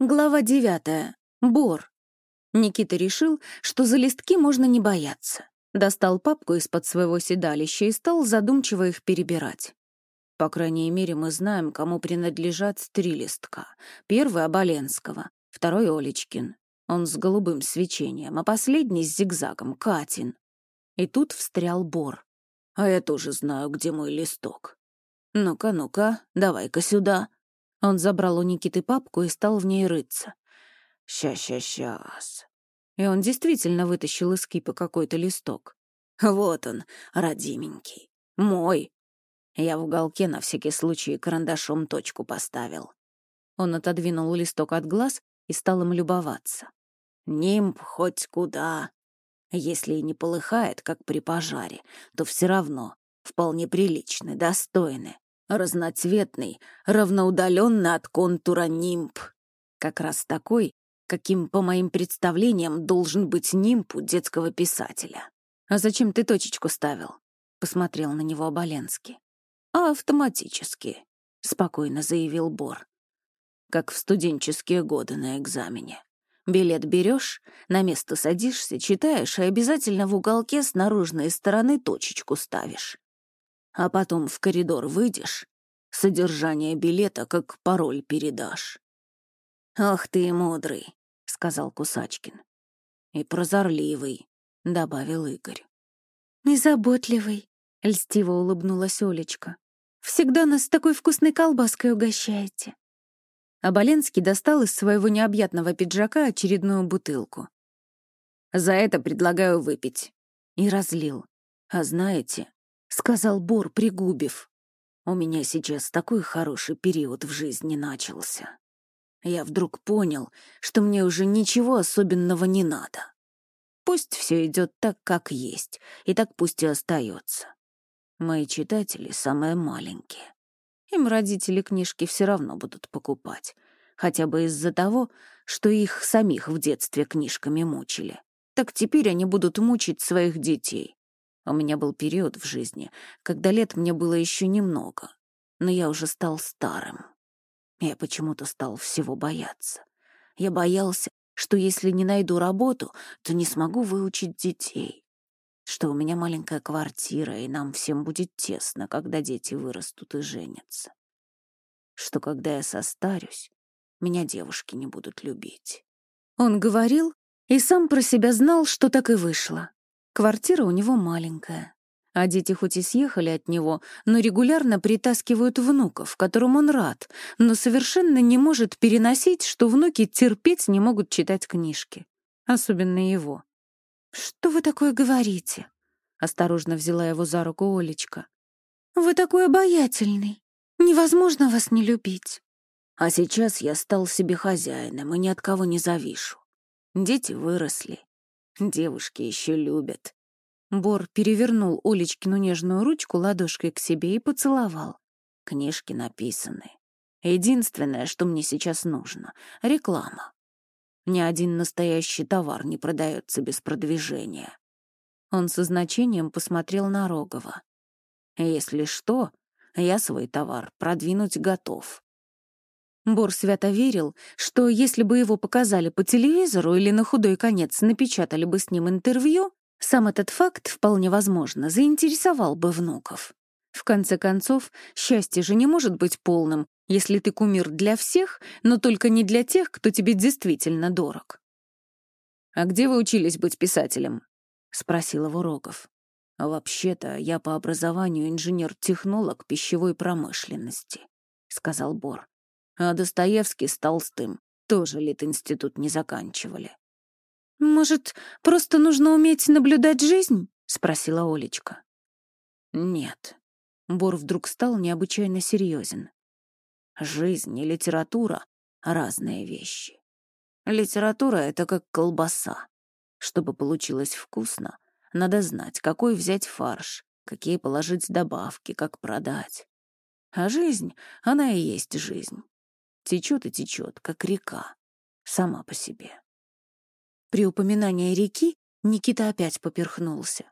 Глава девятая. Бор. Никита решил, что за листки можно не бояться. Достал папку из-под своего седалища и стал задумчиво их перебирать. По крайней мере, мы знаем, кому принадлежат три листка. Первый — Оболенского, второй — Олечкин. Он с голубым свечением, а последний — с зигзагом, Катин. И тут встрял Бор. А я тоже знаю, где мой листок. Ну-ка, ну-ка, давай-ка сюда. Он забрал у Никиты папку и стал в ней рыться. «Ща-ща-щас». И он действительно вытащил из кипа какой-то листок. «Вот он, родименький. Мой». Я в уголке на всякий случай карандашом точку поставил. Он отодвинул листок от глаз и стал им любоваться. «Нимб хоть куда. Если и не полыхает, как при пожаре, то все равно вполне приличный, достойный разноцветный, равноудаленно от контура нимб. Как раз такой, каким, по моим представлениям, должен быть нимб у детского писателя. «А зачем ты точечку ставил?» — посмотрел на него Оболенский. «А автоматически», — спокойно заявил Бор. «Как в студенческие годы на экзамене. Билет берешь, на место садишься, читаешь и обязательно в уголке с наружной стороны точечку ставишь а потом в коридор выйдешь, содержание билета как пароль передашь. «Ах ты мудрый», — сказал Кусачкин. «И прозорливый», — добавил Игорь. «И заботливый», — льстиво улыбнулась Олечка. «Всегда нас такой вкусной колбаской угощаете». Оболенский достал из своего необъятного пиджака очередную бутылку. «За это предлагаю выпить». И разлил. «А знаете, сказал Бор, пригубив. «У меня сейчас такой хороший период в жизни начался. Я вдруг понял, что мне уже ничего особенного не надо. Пусть все идет так, как есть, и так пусть и остается. Мои читатели самые маленькие. Им родители книжки все равно будут покупать, хотя бы из-за того, что их самих в детстве книжками мучили. Так теперь они будут мучить своих детей. У меня был период в жизни, когда лет мне было еще немного, но я уже стал старым. Я почему-то стал всего бояться. Я боялся, что если не найду работу, то не смогу выучить детей. Что у меня маленькая квартира, и нам всем будет тесно, когда дети вырастут и женятся. Что когда я состарюсь, меня девушки не будут любить. Он говорил и сам про себя знал, что так и вышло. Квартира у него маленькая. А дети хоть и съехали от него, но регулярно притаскивают внуков, которым он рад, но совершенно не может переносить, что внуки терпеть не могут читать книжки. Особенно его. «Что вы такое говорите?» — осторожно взяла его за руку Олечка. «Вы такой обаятельный. Невозможно вас не любить». «А сейчас я стал себе хозяином и ни от кого не завишу. Дети выросли, Девушки еще любят. Бор перевернул Олечкину нежную ручку ладошкой к себе и поцеловал. Книжки написаны. Единственное, что мне сейчас нужно — реклама. Ни один настоящий товар не продается без продвижения. Он со значением посмотрел на Рогова. Если что, я свой товар продвинуть готов. Бор свято верил, что если бы его показали по телевизору или на худой конец напечатали бы с ним интервью, сам этот факт, вполне возможно, заинтересовал бы внуков. В конце концов, счастье же не может быть полным, если ты кумир для всех, но только не для тех, кто тебе действительно дорог. «А где вы учились быть писателем?» — спросил его Рогов. «Вообще-то я по образованию инженер-технолог пищевой промышленности», — сказал Бор. А Достоевский с Толстым тоже Лит-институт не заканчивали. «Может, просто нужно уметь наблюдать жизнь?» — спросила Олечка. «Нет». Бор вдруг стал необычайно серьезен. «Жизнь и литература — разные вещи. Литература — это как колбаса. Чтобы получилось вкусно, надо знать, какой взять фарш, какие положить добавки, как продать. А жизнь, она и есть жизнь течет и течет, как река, сама по себе. При упоминании реки Никита опять поперхнулся.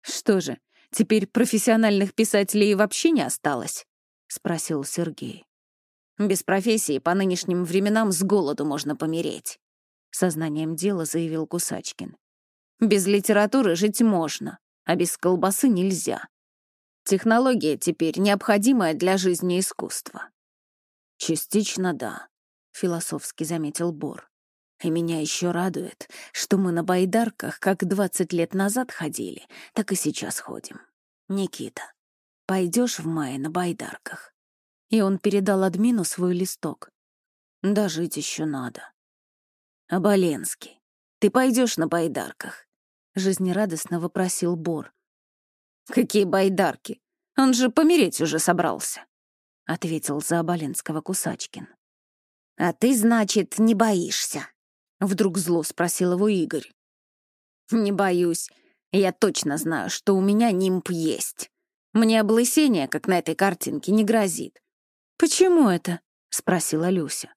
«Что же, теперь профессиональных писателей вообще не осталось?» — спросил Сергей. Без профессии по нынешним временам с голоду можно помереть», — сознанием дела заявил Кусачкин. «Без литературы жить можно, а без колбасы нельзя. Технология теперь необходимая для жизни искусства». «Частично да», — философски заметил Бор. «И меня еще радует, что мы на байдарках как двадцать лет назад ходили, так и сейчас ходим. Никита, пойдешь в мае на байдарках?» и он передал админу свой листок. «Дожить еще надо». «Оболенский, ты пойдешь на байдарках?» — жизнерадостно вопросил Бор. «Какие байдарки? Он же помереть уже собрался», — ответил за Оболенского Кусачкин. «А ты, значит, не боишься?» — вдруг зло спросил его Игорь. «Не боюсь. Я точно знаю, что у меня нимб есть. Мне облысение, как на этой картинке, не грозит. «Почему это?» — спросила Люся.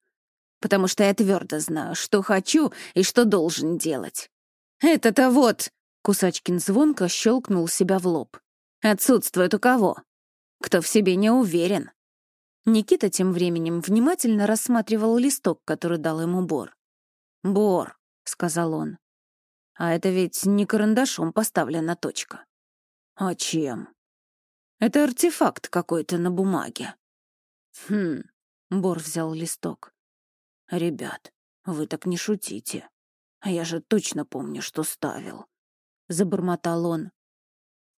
«Потому что я твердо знаю, что хочу и что должен делать. Это-то вот...» — Кусачкин звонко щелкнул себя в лоб. «Отсутствует у кого? Кто в себе не уверен?» Никита тем временем внимательно рассматривал листок, который дал ему Бор. «Бор», — сказал он. «А это ведь не карандашом поставлена точка». «А чем?» «Это артефакт какой-то на бумаге». «Хм...» — Бор взял листок. «Ребят, вы так не шутите. А я же точно помню, что ставил». Забормотал он.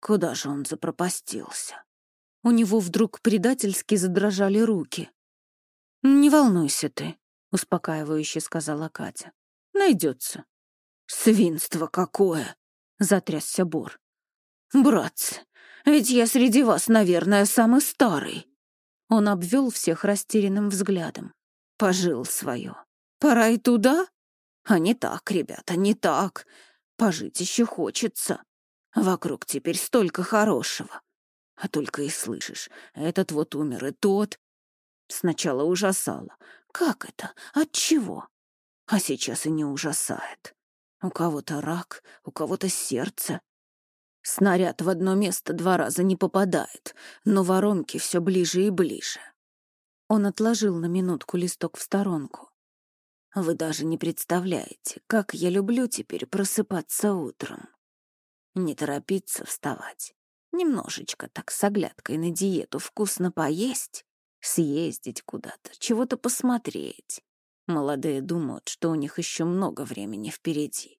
Куда же он запропастился? У него вдруг предательски задрожали руки. «Не волнуйся ты», — успокаивающе сказала Катя. «Найдется». «Свинство какое!» — затрясся Бор. «Братцы, ведь я среди вас, наверное, самый старый». Он обвел всех растерянным взглядом. Пожил свое. Пора и туда? А не так, ребята, не так. Пожить еще хочется. Вокруг теперь столько хорошего. А только и слышишь, этот вот умер и тот. Сначала ужасало. Как это? От чего? А сейчас и не ужасает. У кого-то рак, у кого-то сердце, Снаряд в одно место два раза не попадает, но воронки все ближе и ближе. Он отложил на минутку листок в сторонку. Вы даже не представляете, как я люблю теперь просыпаться утром. Не торопиться вставать. Немножечко так с оглядкой на диету вкусно поесть, съездить куда-то, чего-то посмотреть. Молодые думают, что у них еще много времени впереди.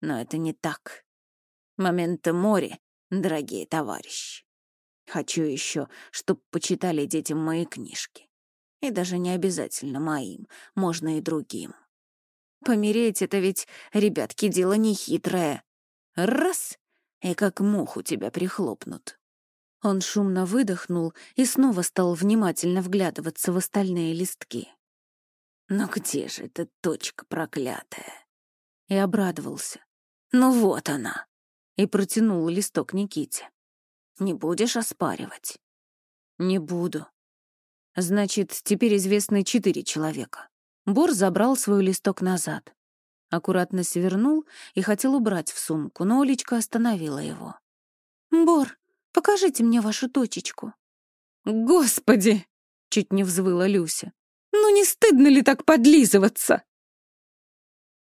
Но это не так. Моменты море, дорогие товарищи. Хочу еще, чтоб почитали детям мои книжки. И даже не обязательно моим, можно и другим. Помереть — это ведь, ребятки, дело нехитрое. Раз — и как муху тебя прихлопнут. Он шумно выдохнул и снова стал внимательно вглядываться в остальные листки. «Ну где же эта точка проклятая?» И обрадовался. «Ну вот она!» и протянул листок Никите. «Не будешь оспаривать?» «Не буду». «Значит, теперь известны четыре человека». Бор забрал свой листок назад. Аккуратно свернул и хотел убрать в сумку, но Олечка остановила его. «Бор, покажите мне вашу точечку». «Господи!» — чуть не взвыла Люся. «Ну не стыдно ли так подлизываться?»